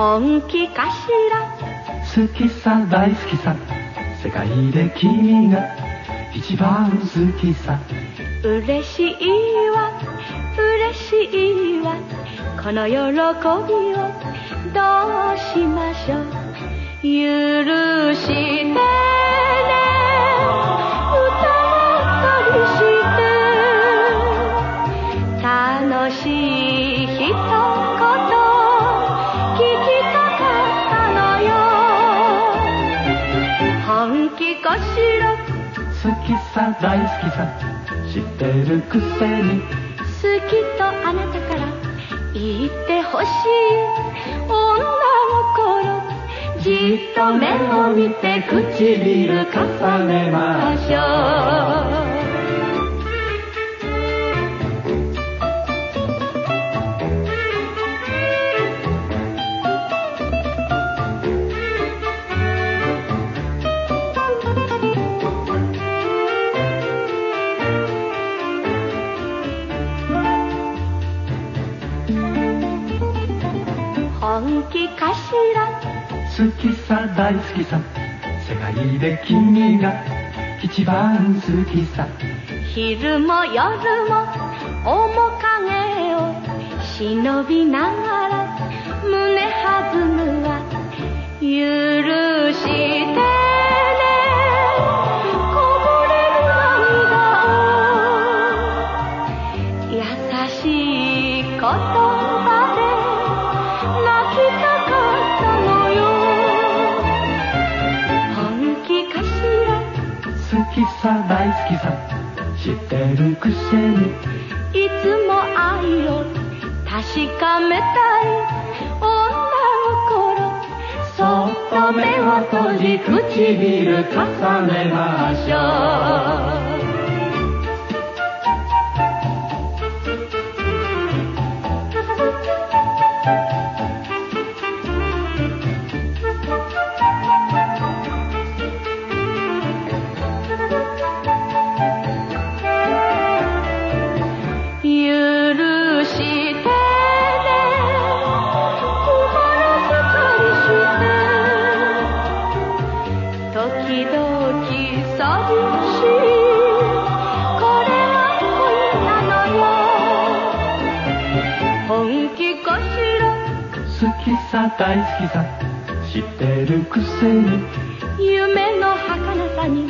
本気かしら？好きさ大好きさ。世界で君が一番好きさ。嬉しいわ。嬉しいわ。この喜びをどうしましょう？許し好きさ大好きさ知ってるくせに。好きとあなたから言ってほしい。女心じっと目を見て唇重ねます。本気かしら？好きさ大好きさ。世界で君が一番好きさ。昼も夜も面影を忍びながら胸弾む好きさ大好きさ知ってるくせに。いつも愛を確かめたい女心そっと目を閉じ唇重ねましょう。かしら？好きさ大好きさ知ってるくせに。夢の儚さに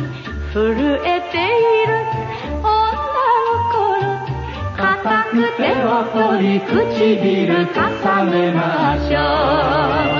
震えている。女心固く手を取り唇重ねましょう